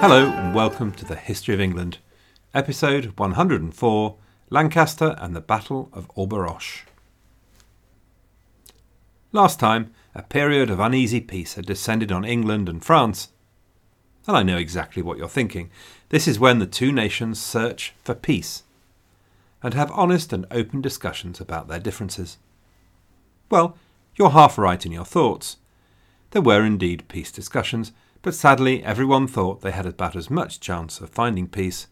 Hello and welcome to the History of England, episode 104 Lancaster and the Battle of Auberoche. Last time, a period of uneasy peace had descended on England and France. And I know exactly what you're thinking. This is when the two nations search for peace and have honest and open discussions about their differences. Well, you're half right in your thoughts. There were indeed peace discussions, but sadly everyone thought they had about as much chance of finding peace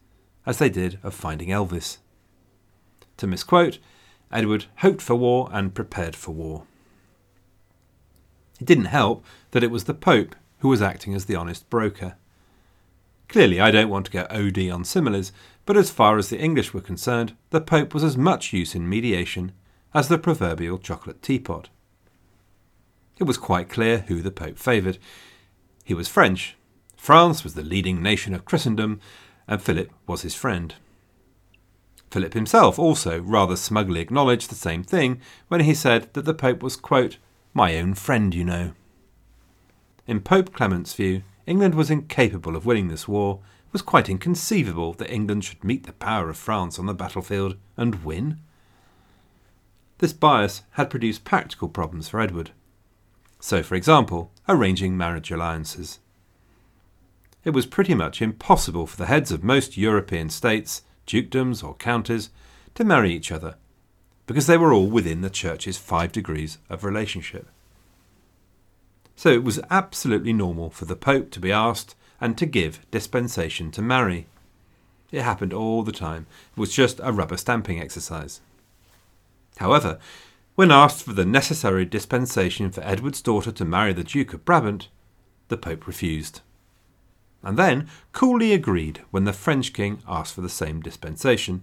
as they did of finding Elvis. To misquote, Edward hoped for war and prepared for war. It didn't help that it was the Pope who was acting as the honest broker. Clearly, I don't want to go OD on similes, but as far as the English were concerned, the Pope was as much use in mediation as the proverbial chocolate teapot. It was quite clear who the Pope favoured. He was French. France was the leading nation of Christendom, and Philip was his friend. Philip himself also rather smugly acknowledged the same thing when he said that the Pope was, quote, my own friend, you know. In Pope Clement's view, England was incapable of winning this war. It was quite inconceivable that England should meet the power of France on the battlefield and win. This bias had produced practical problems for Edward. So, for example, arranging marriage alliances. It was pretty much impossible for the heads of most European states, dukedoms, or counties to marry each other because they were all within the church's five degrees of relationship. So it was absolutely normal for the Pope to be asked and to give dispensation to marry. It happened all the time. It was just a rubber stamping exercise. However, when asked for the necessary dispensation for Edward's daughter to marry the Duke of Brabant, the Pope refused. And then coolly agreed when the French king asked for the same dispensation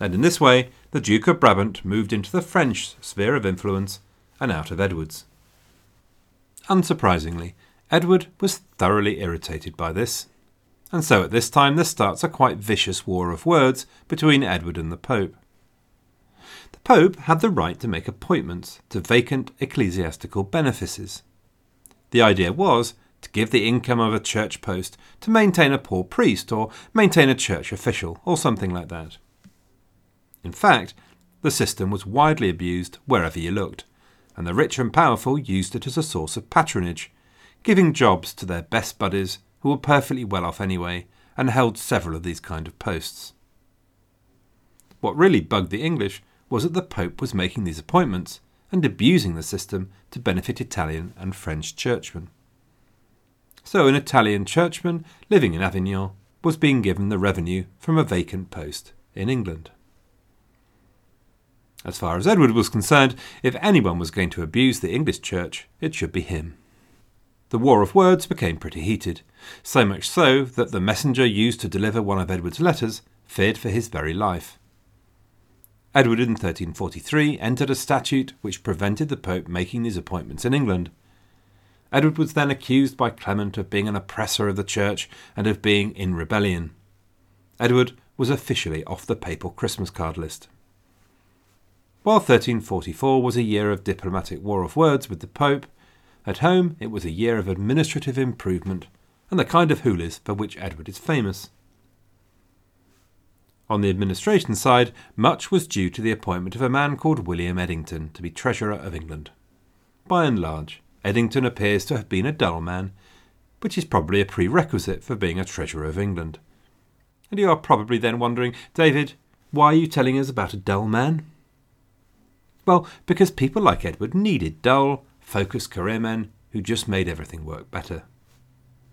and in this way the Duke of Brabant moved into the French sphere of influence and out of Edward's. Unsurprisingly, Edward was thoroughly irritated by this, and so at this time there starts a quite vicious war of words between Edward and the Pope. The Pope had the right to make appointments to vacant ecclesiastical benefices. The idea was to give the income of a church post to maintain a poor priest or maintain a church official or something like that. In fact, the system was widely abused wherever you looked, and the rich and powerful used it as a source of patronage, giving jobs to their best buddies who were perfectly well off anyway and held several of these kind of posts. What really bugged the English was that the Pope was making these appointments and abusing the system to benefit Italian and French churchmen. So an Italian churchman living in Avignon was being given the revenue from a vacant post in England. As far as Edward was concerned, if anyone was going to abuse the English church, it should be him. The war of words became pretty heated, so much so that the messenger used to deliver one of Edward's letters feared for his very life. Edward in 1343 entered a statute which prevented the Pope making these appointments in England. Edward was then accused by Clement of being an oppressor of the Church and of being in rebellion. Edward was officially off the papal Christmas card list. While 1344 was a year of diplomatic war of words with the Pope, at home it was a year of administrative improvement and the kind of hoolies for which Edward is famous. On the administration side, much was due to the appointment of a man called William Edington to be Treasurer of England. By and large, Edington appears to have been a dull man, which is probably a prerequisite for being a Treasurer of England. And you are probably then wondering, David, why are you telling us about a dull man? Well, because people like Edward needed dull, focused career men who just made everything work better.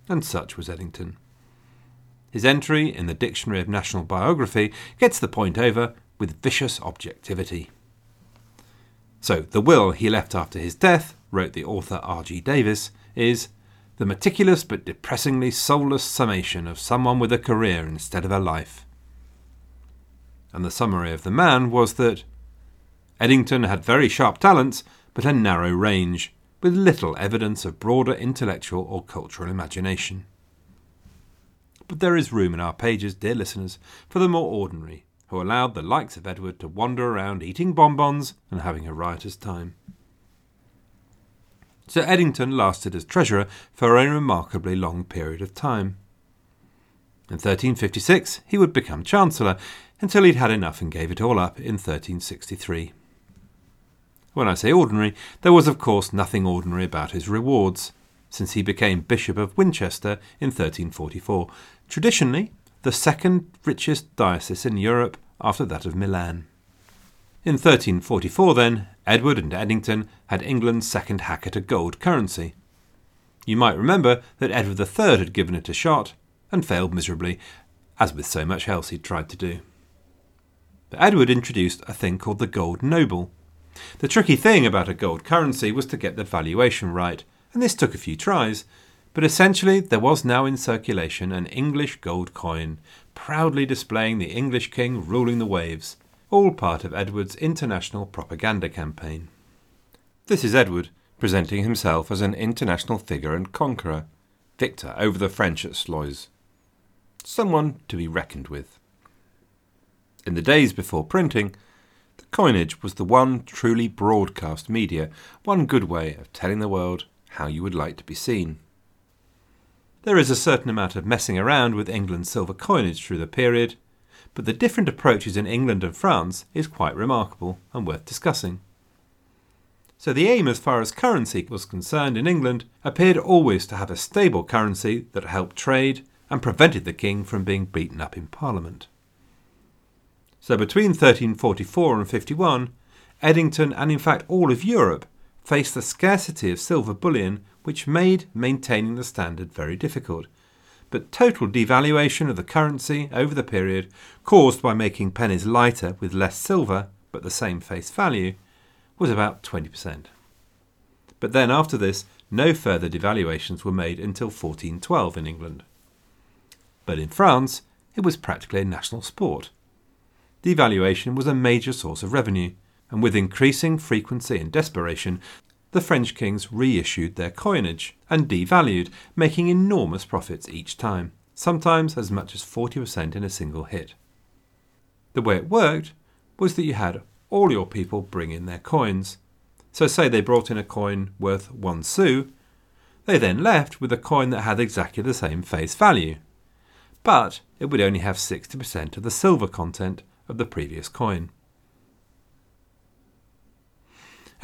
And such was Edington. His entry in the Dictionary of National Biography gets the point over with vicious objectivity. So, the will he left after his death, wrote the author R.G. Davis, is the meticulous but depressingly soulless summation of someone with a career instead of a life. And the summary of the man was that Edington had very sharp talents, but a narrow range, with little evidence of broader intellectual or cultural imagination. But there is room in our pages, dear listeners, for the more ordinary, who allowed the likes of Edward to wander around eating bonbons and having a riotous time. Sir Edington lasted as treasurer for a remarkably long period of time. In 1356, he would become Chancellor until he'd had enough and gave it all up in 1363. When I say ordinary, there was of course nothing ordinary about his rewards, since he became Bishop of Winchester in 1344, traditionally the second richest diocese in Europe after that of Milan. In 1344, then, Edward and Edington had England's second hack at a gold currency. You might remember that Edward III had given it a shot and failed miserably, as with so much else he'd tried to do. But Edward introduced a thing called the gold noble, the tricky thing about a gold currency was to get the valuation right, and this took a few tries. But essentially, there was now in circulation an English gold coin, proudly displaying the English king ruling the waves, all part of Edward's international propaganda campaign. This is Edward, presenting himself as an international figure and conqueror, victor over the French at Sluys. Someone to be reckoned with. In the days before printing, the Coinage was the one truly broadcast media, one good way of telling the world how you would like to be seen. There is a certain amount of messing around with England's silver coinage through the period, but the different approaches in England and France is quite remarkable and worth discussing. So the aim as far as currency was concerned in England appeared always to have a stable currency that helped trade and prevented the king from being beaten up in Parliament. So between 1344 and 51, Edington and in fact all of Europe faced the scarcity of silver bullion, which made maintaining the standard very difficult. But total devaluation of the currency over the period, caused by making pennies lighter with less silver but the same face value, was about 20%. But then after this, no further devaluations were made until 1412 in England. But in France, it was practically a national sport devaluation was a major source of revenue, and with increasing frequency and desperation, the French kings reissued their coinage and devalued, making enormous profits each time, sometimes as much as 40% in a single hit. The way it worked was that you had all your people bring in their coins. So, say they brought in a coin worth one sou, they then left with a coin that had exactly the same face value. But it would only have 60% of the silver content of the previous coin.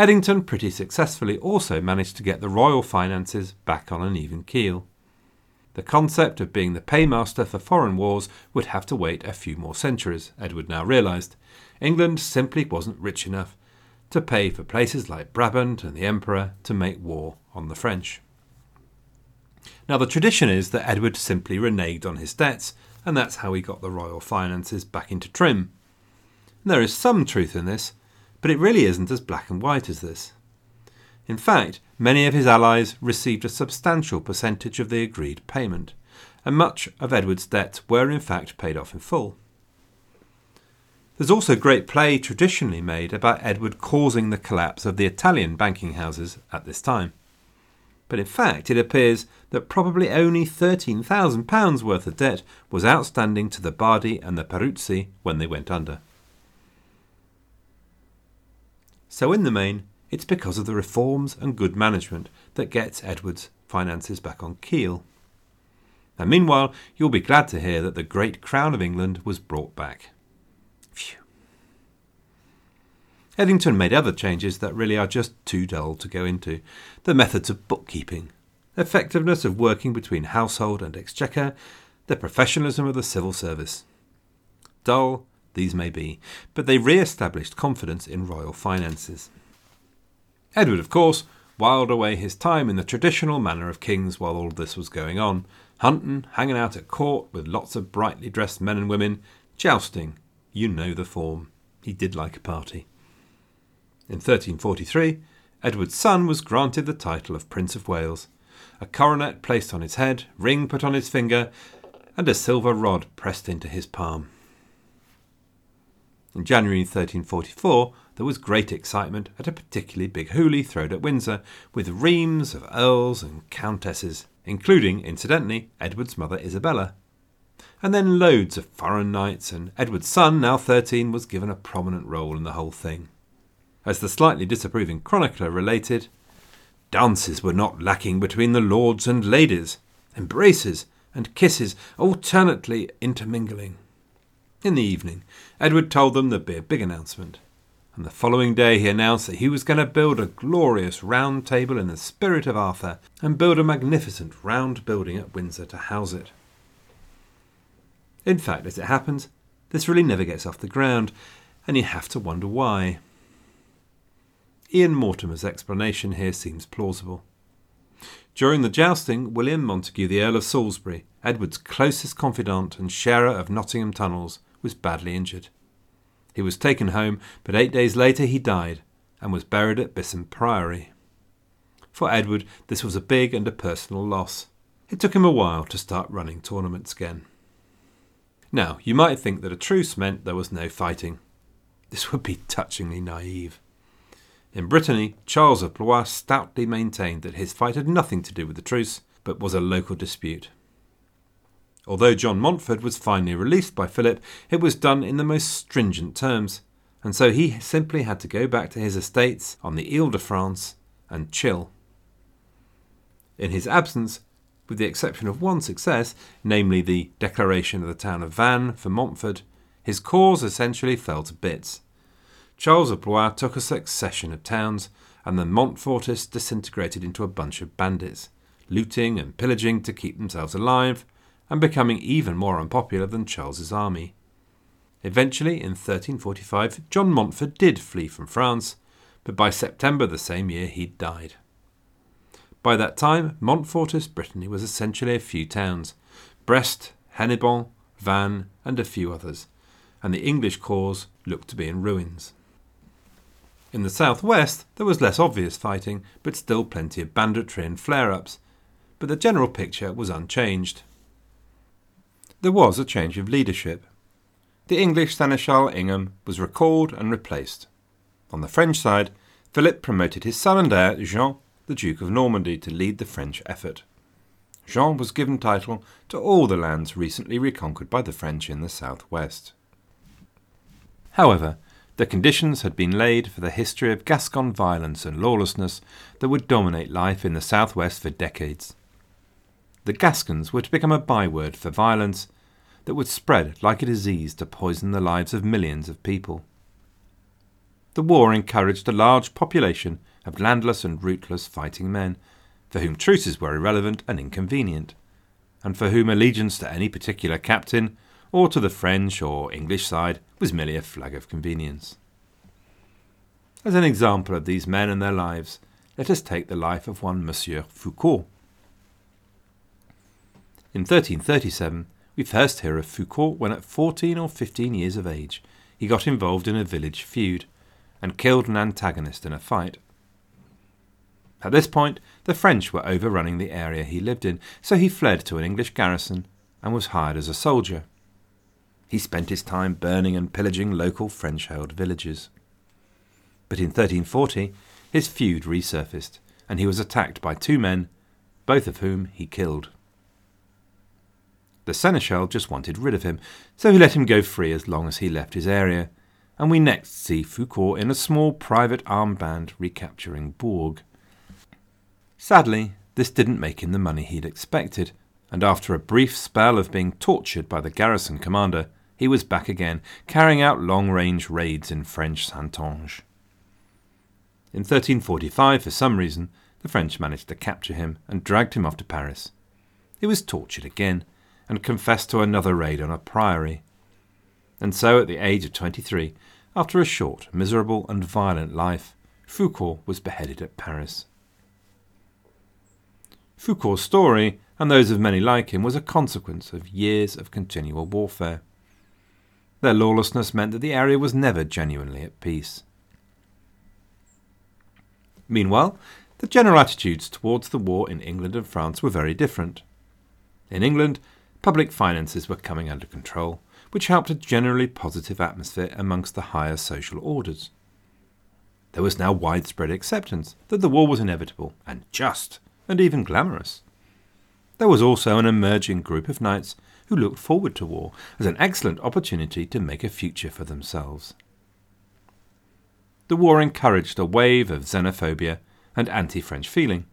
Edington pretty successfully also managed to get the royal finances back on an even keel. The concept of being the paymaster for foreign wars would have to wait a few more centuries, Edward now realised. England simply wasn't rich enough to pay for places like Brabant and the Emperor to make war on the French. Now, the tradition is that Edward simply reneged on his debts and that's how he got the royal finances back into trim. There is some truth in this, but it really isn't as black and white as this. In fact, many of his allies received a substantial percentage of the agreed payment, and much of Edward's debts were in fact paid off in full. There's also great play traditionally made about Edward causing the collapse of the Italian banking houses at this time but in fact it appears that probably only £13,000 worth of debt was outstanding to the Bardi and the Peruzzi when they went under. So, in the main, it's because of the reforms and good management that gets Edward's finances back on keel. And meanwhile, you'll be glad to hear that the great crown of England was brought back. Phew. Edington made other changes that really are just too dull to go into. The methods of bookkeeping, effectiveness of working between household and exchequer, the professionalism of the civil service. Dull, these may be, but they re established confidence in royal finances. Edward, of course, whiled away his time in the traditional manner of kings while all this was going on hunting, hanging out at court with lots of brightly dressed men and women, jousting. You know the form. He did like a party. In 1343, Edward's son was granted the title of Prince of Wales, a coronet placed on his head, ring put on his finger, and a silver rod pressed into his palm. In January 1344, there was great excitement at a particularly big hoolie thrown at Windsor, with reams of earls and countesses, including, incidentally, Edward's mother Isabella. And then loads of foreign knights, and Edward's son, now 13, was given a prominent role in the whole thing. As the slightly disapproving chronicler related, dances were not lacking between the lords and ladies, embraces, and kisses alternately intermingling. In the evening, Edward told them there'd be a big announcement, and the following day he announced that he was going to build a glorious round table in the spirit of Arthur and build a magnificent round building at Windsor to house it. In fact, as it happens, this really never gets off the ground, and you have to wonder why. Ian Mortimer's explanation here seems plausible. During the jousting, William Montague, the Earl of Salisbury, Edward's closest confidant and sharer of Nottingham tunnels, was badly injured. He was taken home, but eight days later he died and was buried at Bisham Priory. For Edward, this was a big and a personal loss. It took him a while to start running tournaments again. Now, you might think that a truce meant there was no fighting. This would be touchingly naive. In Brittany, Charles of Blois stoutly maintained that his fight had nothing to do with the truce, but was a local dispute. Although John Montfort was finally released by Philip, it was done in the most stringent terms, and so he simply had to go back to his estates on the Ile de France and chill. In his absence, with the exception of one success, namely the declaration of the town of Vannes for Montfort, his cause essentially fell to bits. Charles of Blois took a succession of towns, and the Montfortists disintegrated into a bunch of bandits, looting and pillaging to keep themselves alive, and becoming even more unpopular than Charles's army. Eventually, in 1345, John Montfort did flee from France, but by September the same year he'd died. By that time, Montfortist Brittany was essentially a few towns Brest, Hennebont, Vannes, and a few others, and the English cause looked to be in ruins. In the southwest, there was less obvious fighting, but still plenty of banditry and flare ups, but the general picture was unchanged. There was a change of leadership. The English Seneschal Ingham was recalled and replaced. On the French side, Philip promoted his son and heir, Jean, the Duke of Normandy, to lead the French effort. Jean was given title to all the lands recently reconquered by the French in the southwest. However, the conditions had been laid for the history of Gascon violence and lawlessness that would dominate life in the southwest for decades. The Gascons were to become a byword for violence that would spread like a disease to poison the lives of millions of people. The war encouraged a large population of landless and rootless fighting men, for whom truces were irrelevant and inconvenient, and for whom allegiance to any particular captain or to the French or English side was merely a flag of convenience. As an example of these men and their lives, let us take the life of one Monsieur Foucault. In 1337, we first hear of Foucault when at 14 or 15 years of age he got involved in a village feud and killed an antagonist in a fight. At this point, the French were overrunning the area he lived in, so he fled to an English garrison and was hired as a soldier. He spent his time burning and pillaging local French held villages. But in 1340, his feud resurfaced, and he was attacked by two men, both of whom he killed. The seneschal just wanted rid of him, so he let him go free as long as he left his area, and we next see Foucault in a small private armed band recapturing Bourg. Sadly, this didn't make him the money he'd expected, and after a brief spell of being tortured by the garrison commander, he was back again, carrying out long range raids in French Saintonge. In 1345, for some reason, the French managed to capture him and dragged him off to Paris. He was tortured again and confessed to another raid on a priory. And so, at the age of 23, after a short, miserable, and violent life, Foucault was beheaded at Paris. Foucault's story, and those of many like him, was a consequence of years of continual warfare. Their lawlessness meant that the area was never genuinely at peace. Meanwhile, the general attitudes towards the war in England and France were very different. In England, public finances were coming under control, which helped a generally positive atmosphere amongst the higher social orders. There was now widespread acceptance that the war was inevitable and just, and even glamorous. There was also an emerging group of knights who looked forward to war as an excellent opportunity to make a future for themselves. The war encouraged a wave of xenophobia and anti French feeling.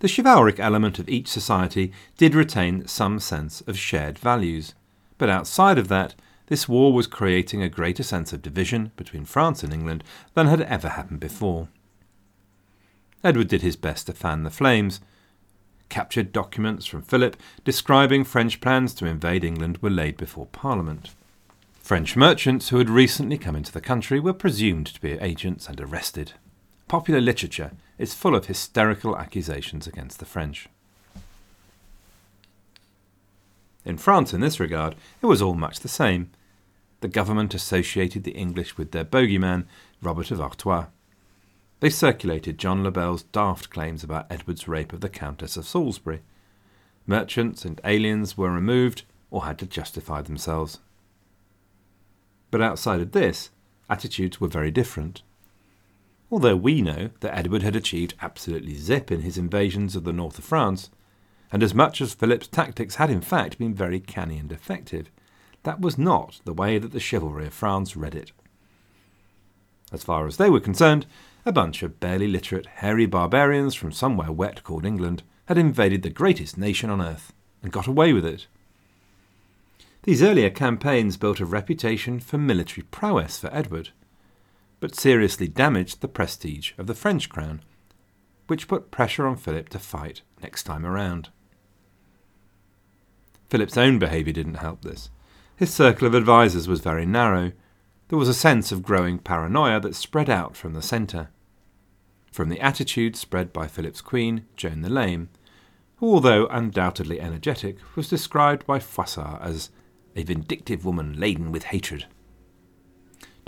The chivalric element of each society did retain some sense of shared values, but outside of that, this war was creating a greater sense of division between France and England than had ever happened before. Edward did his best to fan the flames. Captured documents from Philip describing French plans to invade England were laid before Parliament. French merchants who had recently come into the country were presumed to be agents and arrested. Popular literature is full of hysterical accusations against the French. In France, in this regard, it was all much the same. The government associated the English with their bogeyman, Robert of Artois. They circulated John le Bel's daft claims about Edward's rape of the Countess of Salisbury. Merchants and aliens were removed or had to justify themselves. But outside of this, attitudes were very different. Although we know that Edward had achieved absolutely zip in his invasions of the north of France, and as much as Philip's tactics had in fact been very canny and effective, that was not the way that the chivalry of France read it. As far as they were concerned, a bunch of barely literate, hairy barbarians from somewhere wet called England had invaded the greatest nation on earth and got away with it. These earlier campaigns built a reputation for military prowess for Edward, but seriously damaged the prestige of the French crown, which put pressure on Philip to fight next time around. Philip's own behaviour didn't help this. His circle of advisers was very narrow. There was a sense of growing paranoia that spread out from the centre. From the attitude spread by Philip's queen, Joan the Lame, who, although undoubtedly energetic, was described by Froissart as a vindictive woman laden with hatred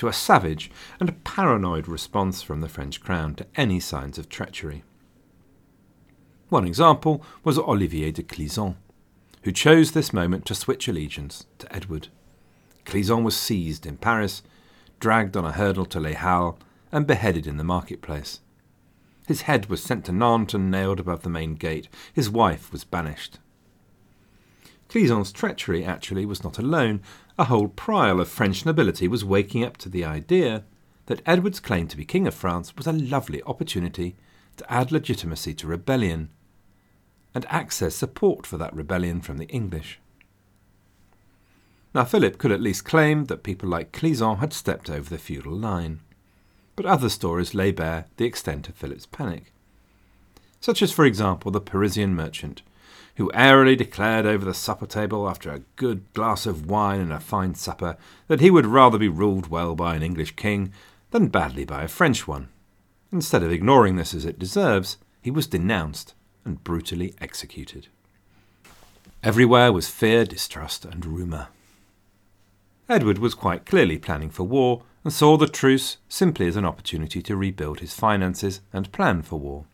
to a savage and paranoid response from the French crown to any signs of treachery. One example was Olivier de Clisson, who chose this moment to switch allegiance to Edward. Clisson was seized in Paris, dragged on a hurdle to Les Halles, and beheaded in the marketplace. His head was sent to Nantes and nailed above the main gate. His wife was banished. Clisson's treachery actually was not alone. A whole prial of French nobility was waking up to the idea that Edward's claim to be King of France was a lovely opportunity to add legitimacy to rebellion and access support for that rebellion from the English. Now, Philip could at least claim that people like Clisson had stepped over the feudal line, but other stories lay bare the extent of Philip's panic. Such as, for example, the Parisian merchant who airily declared over the supper table after a good glass of wine and a fine supper that he would rather be ruled well by an English king than badly by a French one. Instead of ignoring this as it deserves, he was denounced and brutally executed. Everywhere was fear, distrust, and rumour. Edward was quite clearly planning for war and saw the truce simply as an opportunity to rebuild his finances and plan for war.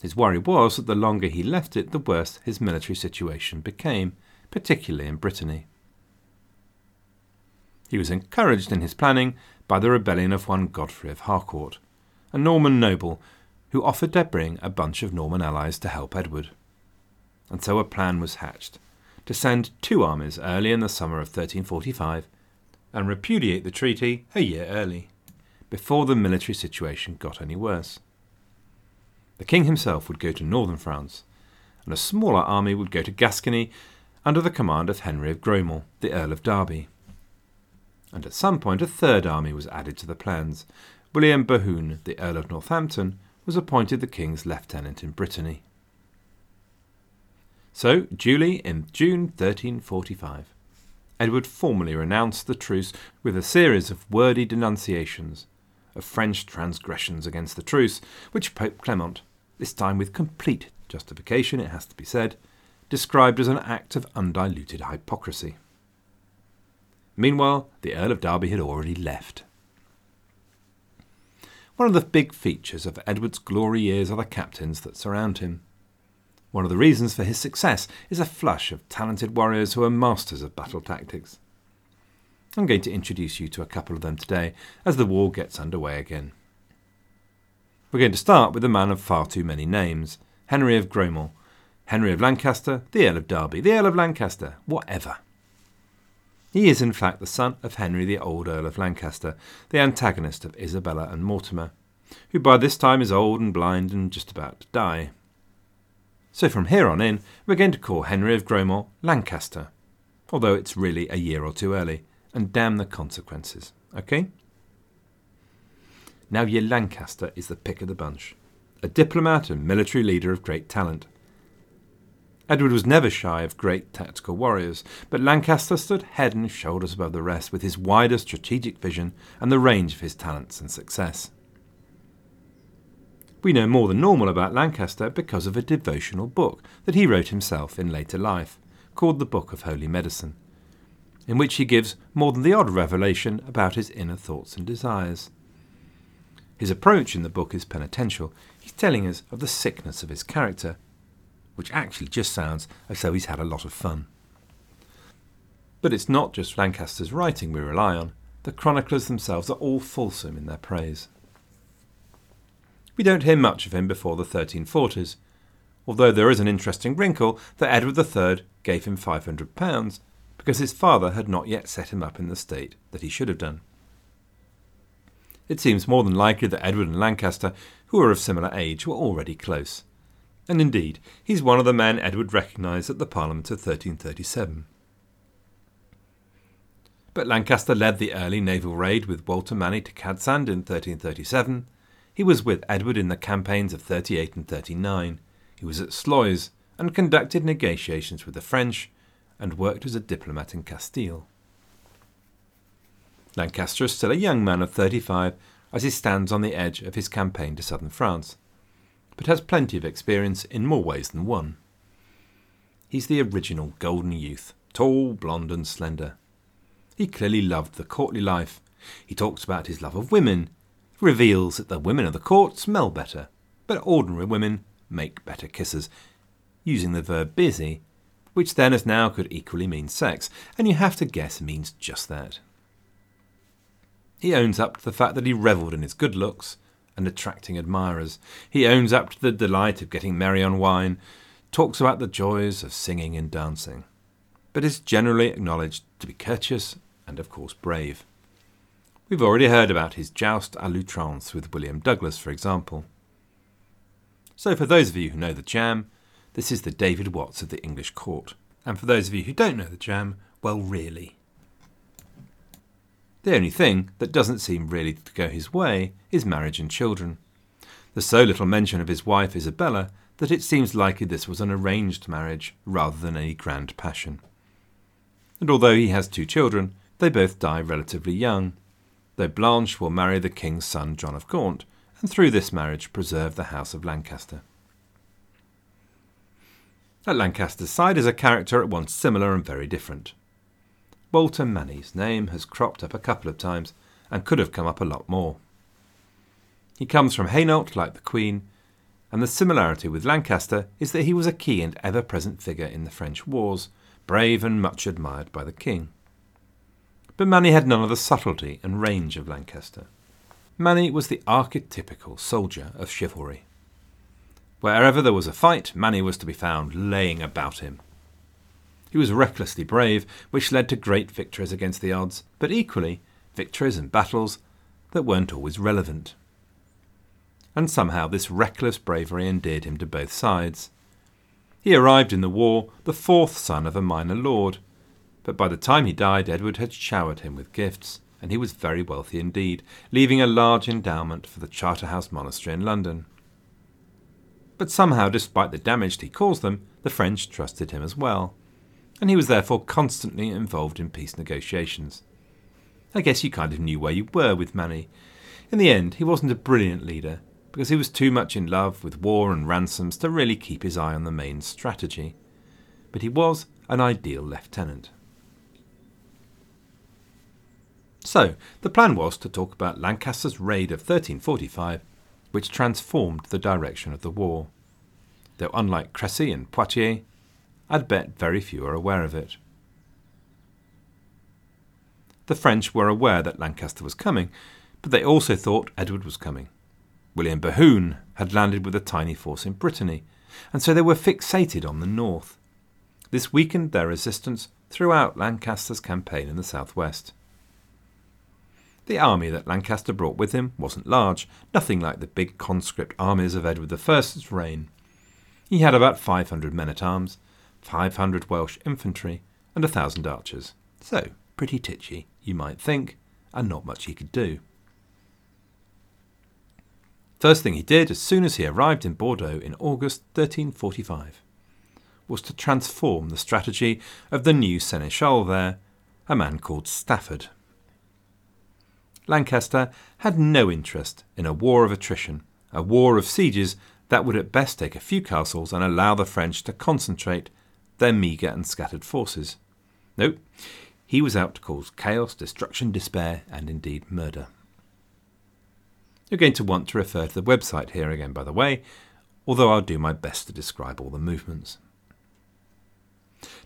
His worry was that the longer he left it, the worse his military situation became, particularly in Brittany. He was encouraged in his planning by the rebellion of one Godfrey of Harcourt, a Norman noble who offered to bring a bunch of Norman allies to help Edward. And so a plan was hatched to send two armies early in the summer of 1345 and repudiate the treaty a year early, before the military situation got any worse. The king himself would go to northern France, and a smaller army would go to Gascony under the command of Henry of Grosmont, the Earl of Derby. And at some point a third army was added to the plans. William Bohun, the Earl of Northampton, was appointed the king's lieutenant in Brittany. So, duly in June 1345, Edward formally renounced the truce with a series of wordy denunciations of French transgressions against the truce, which Pope Clement this time with complete justification, it has to be said, described as an act of undiluted hypocrisy. Meanwhile, the Earl of Derby had already left. One of the big features of Edward's glory years are the captains that surround him. One of the reasons for his success is a flush of talented warriors who are masters of battle tactics. I'm going to introduce you to a couple of them today as the war gets underway again. We're going to start with a man of far too many names Henry of Grosmont, Henry of Lancaster, the Earl of Derby, the Earl of Lancaster, whatever. He is, in fact, the son of Henry the Old Earl of Lancaster, the antagonist of Isabella and Mortimer, who by this time is old and blind and just about to die. So from here on in, we're going to call Henry of Grosmont Lancaster, although it's really a year or two early, and damn the consequences, okay? Now, your Lancaster is the pick of the bunch, a diplomat and military leader of great talent. Edward was never shy of great tactical warriors, but Lancaster stood head and shoulders above the rest with his wider strategic vision and the range of his talents and success. We know more than normal about Lancaster because of a devotional book that he wrote himself in later life, called the Book of Holy Medicine, in which he gives more than the odd revelation about his inner thoughts and desires. His approach in the book is penitential. He's telling us of the sickness of his character which actually just sounds as though he's had a lot of fun. But it's not just Lancaster's writing we rely on, the chroniclers themselves are all fulsome in their praise. We don't hear much of him before the 1340s, although there is an interesting wrinkle that Edward III gave him £500 because his father had not yet set him up in the state that he should have done. It seems more than likely that Edward and Lancaster, who were of similar age, were already close and indeed he's one of the men Edward recognised at the Parliament of 1337. But Lancaster led the early naval raid with Walter Manny to Cadsand in 1337. He was with Edward in the campaigns of 38 and 39. He was at Sluys and conducted negotiations with the French and worked as a diplomat in Castile. Lancaster is still a young man of 35 as he stands on the edge of his campaign to southern France but has plenty of experience in more ways than one. He's the original golden youth, tall, blond, and slender. He clearly loved the courtly life. He talks about his love of women, reveals that the women of the court smell better, but ordinary women make better kisses, using the verb busy, which then as now could equally mean sex, and you have to guess means just that. He owns up to the fact that he revelled in his good looks, and attracting admirers. He owns up to the delight of getting merry on wine, talks about the joys of singing and dancing, but is generally acknowledged to be courteous and, of course, brave. We've already heard about his joust à l'outrance with William Douglas, for example. So, for those of you who know the jam, this is the David Watts of the English court. And for those of you who don't know the jam, well, really. The only thing that doesn't seem really to go his way is marriage and children. There's so little mention of his wife Isabella that it seems likely this was an arranged marriage rather than any grand passion. And although he has two children, they both die relatively young, though Blanche will marry the king's son John of Gaunt, and through this marriage preserve the house of Lancaster. At Lancaster's side is a character at once similar and very different. Walter Manny's name has cropped up a couple of times and could have come up a lot more. He comes from Hainault like the Queen, and the similarity with Lancaster is that he was a key and ever present figure in the French wars, brave and much admired by the King. But Manny had none of the subtlety and range of Lancaster. Manny was the archetypical soldier of chivalry. Wherever there was a fight, Manny was to be found laying about him, he was recklessly brave, which led to great victories against the odds, but equally victories and battles that weren't always relevant. And somehow this reckless bravery endeared him to both sides. He arrived in the war the fourth son of a minor lord, but by the time he died, Edward had showered him with gifts, and he was very wealthy indeed, leaving a large endowment for the Charterhouse Monastery in London. But somehow, despite the damage he caused them, the French trusted him as well and he was therefore constantly involved in peace negotiations. I guess you kind of knew where you were with Manny. In the end, he wasn't a brilliant leader, because he was too much in love with war and ransoms to really keep his eye on the main strategy. But he was an ideal lieutenant. So, the plan was to talk about Lancaster's raid of 1345, which transformed the direction of the war. Though unlike Crecy and Poitiers, I'd bet very few are aware of it. The French were aware that Lancaster was coming, but they also thought Edward was coming. William Bohun had landed with a tiny force in Brittany, and so they were fixated on the north. This weakened their resistance throughout Lancaster's campaign in the southwest. The army that Lancaster brought with him wasn't large, nothing like the big conscript armies of Edward I's reign. He had about 500 men at arms, 500 Welsh infantry, and a thousand archers. So, pretty titchy, you might think, and not much he could do. First thing he did as soon as he arrived in Bordeaux in August 1345 was to transform the strategy of the new seneschal there, a man called Stafford. Lancaster had no interest in a war of attrition, a war of sieges that would at best take a few castles and allow the French to concentrate their meagre and scattered forces. No, he was out to cause chaos, destruction, despair, and indeed murder. You're going to want to refer to the website here again, by the way, although I'll do my best to describe all the movements.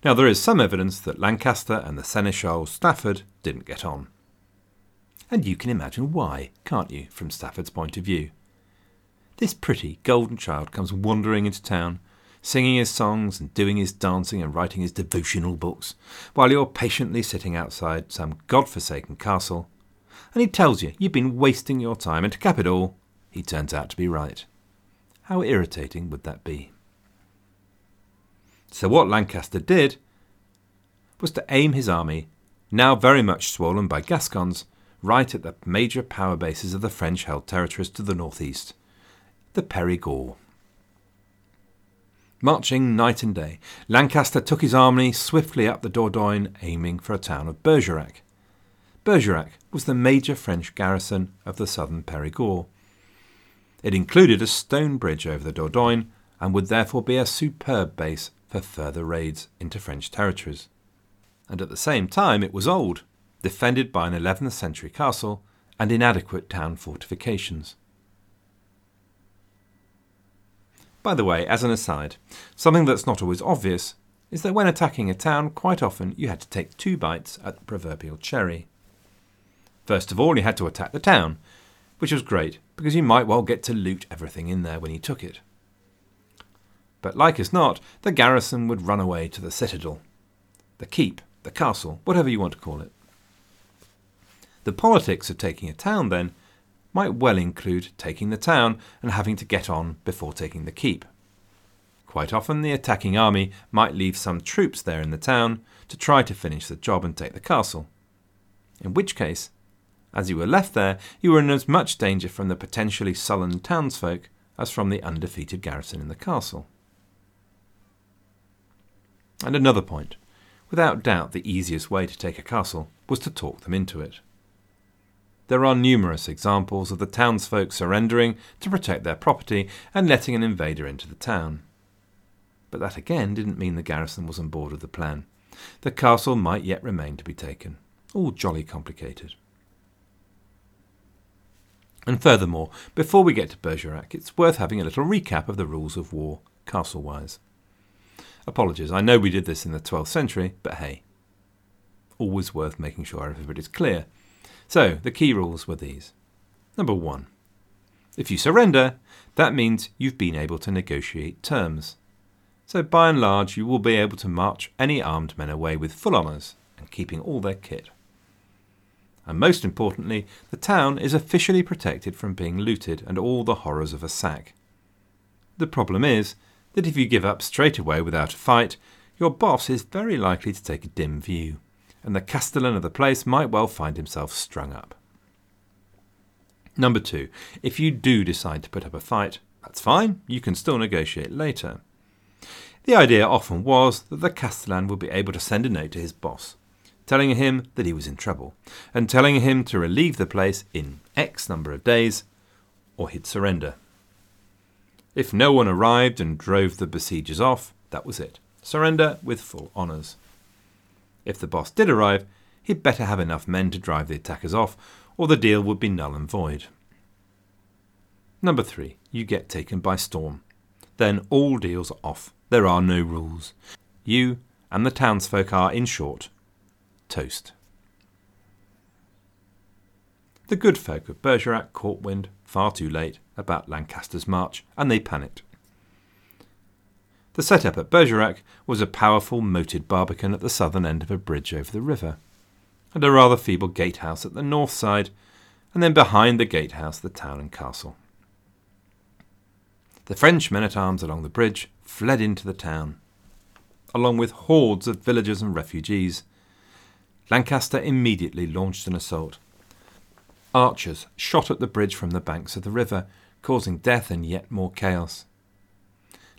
Now, there is some evidence that Lancaster and the Seneschal Stafford didn't get on. And you can imagine why, can't you, from Stafford's point of view? This pretty golden child comes wandering into town, singing his songs and doing his dancing and writing his devotional books, while you're patiently sitting outside some god-forsaken castle and he tells you you've been wasting your time, and to cap it all, he turns out to be right. How irritating would that be? So, what Lancaster did was to aim his army, now very much swollen by Gascons, right at the major power bases of the French held territories to the northeast, the Perigord. Marching night and day, Lancaster took his army swiftly up the Dordogne, aiming for a town of Bergerac. Bergerac was the major French garrison of the southern Perigord. It included a stone bridge over the Dordogne and would therefore be a superb base for further raids into French territories. And at the same time, it was old, defended by an 11th century castle and inadequate town fortifications. By the way, as an aside, something that's not always obvious is that when attacking a town, quite often you had to take two bites at the proverbial cherry. First of all, you had to attack the town, which was great because you might well get to loot everything in there when you took it. But like as not, the garrison would run away to the citadel, the keep, the castle, whatever you want to call it. The politics of taking a town, then, might well include taking the town and having to get on before taking the keep. Quite often, the attacking army might leave some troops there in the town to try to finish the job and take the castle, in which case as you were left there, you were in as much danger from the potentially sullen townsfolk as from the undefeated garrison in the castle. And another point without doubt, the easiest way to take a castle was to talk them into it. There are numerous examples of the townsfolk surrendering to protect their property and letting an invader into the town. But that again didn't mean the garrison was on board with the plan. The castle might yet remain to be taken. All jolly complicated. And furthermore, before we get to Bergerac, it's worth having a little recap of the rules of war, castle wise. Apologies, I know we did this in the 12th century, but hey, always worth making sure everybody's clear. So, the key rules were these. Number one, if you surrender, that means you've been able to negotiate terms. So, by and large, you will be able to march any armed men away with full honours and keeping all their kit and most importantly, the town is officially protected from being looted and all the horrors of a sack. The problem is that if you give up straight away without a fight, your boss is very likely to take a dim view, and the castellan of the place might well find himself strung up. Number two, if you do decide to put up a fight, that's fine, you can still negotiate later. The idea often was that the castellan would be able to send a note to his boss telling him that he was in trouble, and telling him to relieve the place in X number of days, or he'd surrender. If no one arrived and drove the besiegers off, that was it. Surrender with full honours. If the boss did arrive, he'd better have enough men to drive the attackers off, or the deal would be null and void. Number three, you get taken by storm. Then all deals are off. There are no rules. You and the townsfolk are, in short, toast. The good folk of Bergerac caught wind, far too late, about Lancaster's march, and they panicked. The setup at Bergerac was a powerful moated barbican at the southern end of a bridge over the river, and a rather feeble gatehouse at the north side, and then behind the gatehouse the town and castle. The French men at arms along the bridge fled into the town, along with hordes of villagers and refugees. Lancaster immediately launched an assault. Archers shot at the bridge from the banks of the river, causing death and yet more chaos.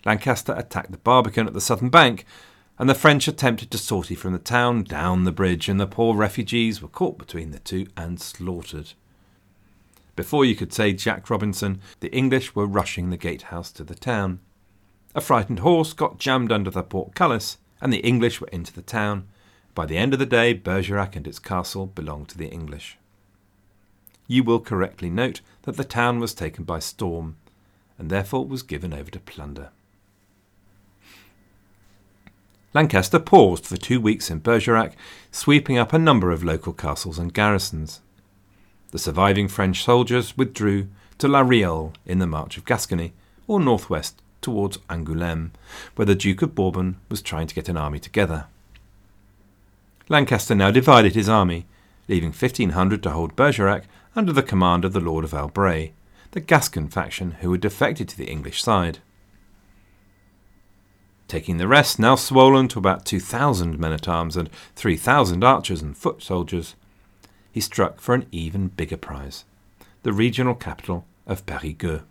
Lancaster attacked the Barbican at the southern bank, and the French attempted to sortie from the town down the bridge, and the poor refugees were caught between the two and slaughtered. Before you could say Jack Robinson, the English were rushing the gatehouse to the town. A frightened horse got jammed under the portcullis, and the English were into the town. By the end of the day, Bergerac and its castle belonged to the English. You will correctly note that the town was taken by storm, and therefore was given over to plunder. Lancaster paused for two weeks in Bergerac, sweeping up a number of local castles and garrisons. The surviving French soldiers withdrew to La Reole in the March of Gascony, or northwest towards Angoulême, where the Duke of Bourbon was trying to get an army together. Lancaster now divided his army, leaving 1500 to hold Bergerac under the command of the Lord of Albret, the Gascon faction who had defected to the English side taking the rest, now swollen to about 2,000 men at arms and 3,000 archers and foot soldiers, he struck for an even bigger prize the regional capital of Périgueux.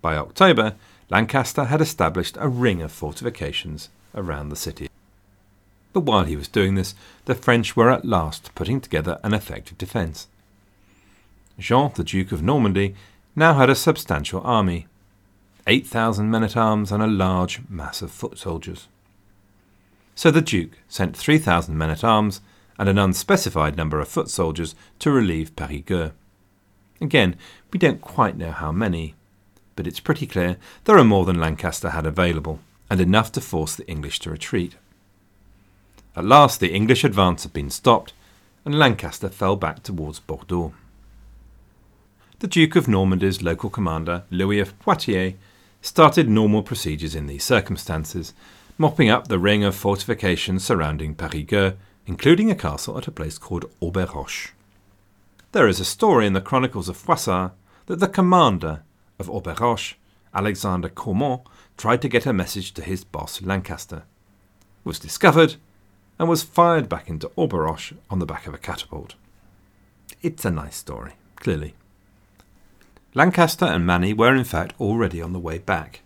By October, Lancaster had established a ring of fortifications around the city. But while he was doing this, the French were at last putting together an effective defence. Jean, the Duke of Normandy, now had a substantial army, 8,000 men at arms, and a large mass of foot soldiers. So the Duke sent 3,000 men at arms and an unspecified number of foot soldiers to relieve Périgueux. Again, we don't quite know how many, but it's pretty clear there are more than Lancaster had available, and enough to force the English to retreat. At last, the English advance had been stopped, and Lancaster fell back towards Bordeaux. The Duke of Normandy's local commander, Louis of Poitiers, started normal procedures in these circumstances, mopping up the ring of fortifications surrounding Périgueux, including a castle at a place called Auberoche. There is a story in the Chronicles of Froissart that the commander of Auberoche, Alexander Caumont, tried to get a message to his boss Lancaster, was discovered, and was fired back into Auberoche on the back of a catapult. It's a nice story, clearly. Lancaster and Manny were in fact already on the way back,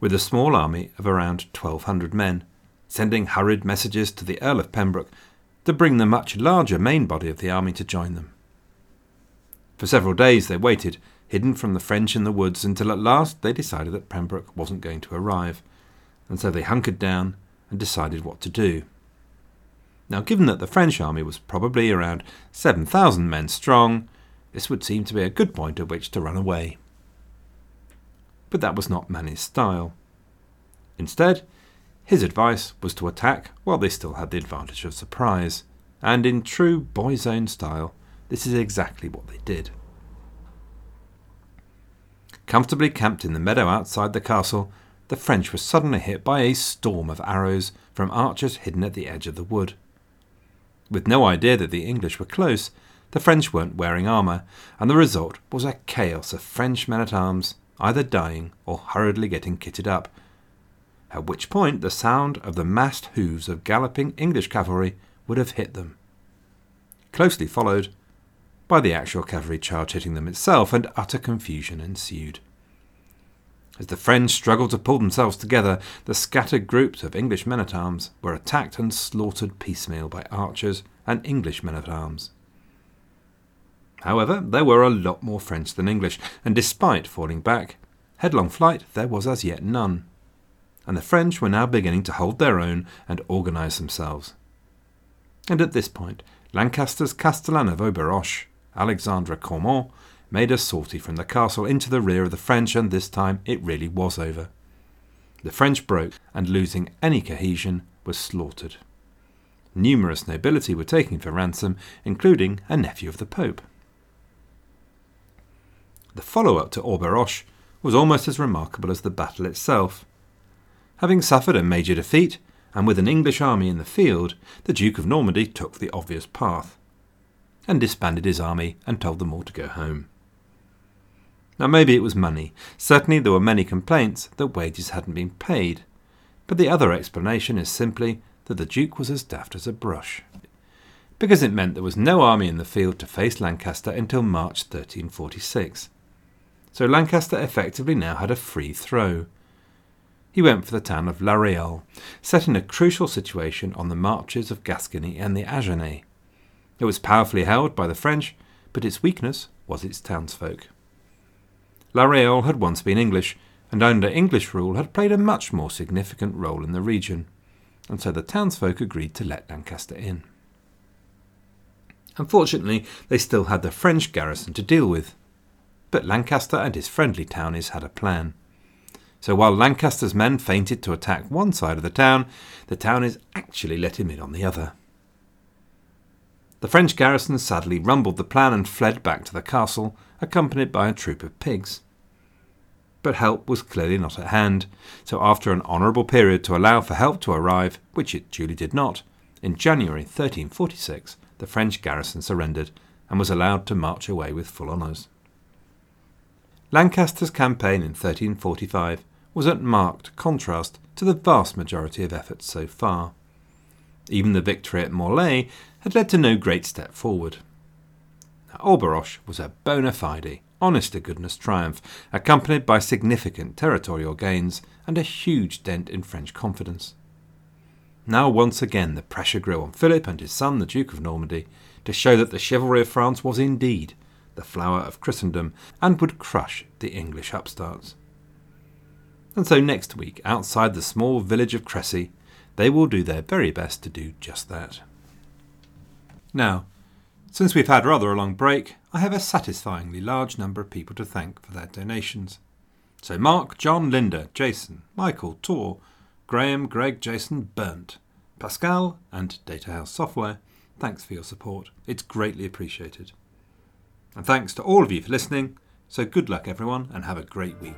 with a small army of around 1,200 men, sending hurried messages to the Earl of Pembroke to bring the much larger main body of the army to join them. For several days they waited, hidden from the French in the woods, until at last they decided that Pembroke wasn't going to arrive, and so they hunkered down and decided what to do. Now, given that the French army was probably around 7,000 men strong, this would seem to be a good point at which to run away. But that was not Manny's style. Instead, his advice was to attack while they still had the advantage of surprise, and in true boy's own style, this is exactly what they did. Comfortably camped in the meadow outside the castle, the French were suddenly hit by a storm of arrows from archers hidden at the edge of the wood. With no idea that the English were close, the French weren't wearing armour, and the result was a chaos of French men at arms either dying or hurriedly getting kitted up. At which point the sound of the massed hoofs of galloping English cavalry would have hit them. Closely followed by the actual cavalry charge hitting them itself, and utter confusion ensued. As the French struggled to pull themselves together, the scattered groups of English men at arms were attacked and slaughtered piecemeal by archers and English men at arms. However, there were a lot more French than English, and despite falling back, headlong flight there was as yet none. And the French were now beginning to hold their own and organise themselves. And at this point, Lancaster's Castellan of Auberoche, Alexandre Caumont, made a sortie from the castle into the rear of the French, and this time it really was over. The French broke, and losing any cohesion, was slaughtered. Numerous nobility were taken for ransom, including a nephew of the Pope. The follow up to Auberoche was almost as remarkable as the battle itself. Having suffered a major defeat, and with an English army in the field, the Duke of Normandy took the obvious path, and disbanded his army and told them all to go home. Now, maybe it was money. Certainly, there were many complaints that wages hadn't been paid. But the other explanation is simply that the Duke was as daft as a brush. Because it meant there was no army in the field to face Lancaster until March 1346. So Lancaster effectively now had a free throw. He went for the town of La Réole, set in a crucial situation on the marches of Gascony and the Agenais. It was powerfully held by the French, but its weakness was its townsfolk. La Réole had once been English, and under English rule had played a much more significant role in the region, and so the townsfolk agreed to let Lancaster in. Unfortunately, they still had the French garrison to deal with, but Lancaster and his friendly townies had a plan. So while Lancaster's men feinted to attack one side of the town, the townies actually let him in on the other. The French garrison sadly rumbled the plan and fled back to the castle, accompanied by a troop of pigs. But help was clearly not at hand, so after an honourable period to allow for help to arrive, which it duly did not, in January 1346 the French garrison surrendered and was allowed to march away with full honours. Lancaster's campaign in 1345 was at marked contrast to the vast majority of efforts so far. Even the victory at Morlaix had led to no great step forward. Auberoche was a bona fide, honest to goodness triumph, accompanied by significant territorial gains and a huge dent in French confidence. Now, once again, the pressure grew on Philip and his son, the Duke of Normandy, to show that the chivalry of France was indeed the flower of Christendom and would crush the English upstarts. And so next week, outside the small village of Crécy, they will do their very best to do just that. Now, since we've had rather a long break, I have a satisfyingly large number of people to thank for their donations. So Mark, John, Linda, Jason, Michael, Tor, Graham, Greg, Jason, Burnt, Pascal, and Data House Software, thanks for your support. It's greatly appreciated. And thanks to all of you for listening. So good luck, everyone, and have a great week.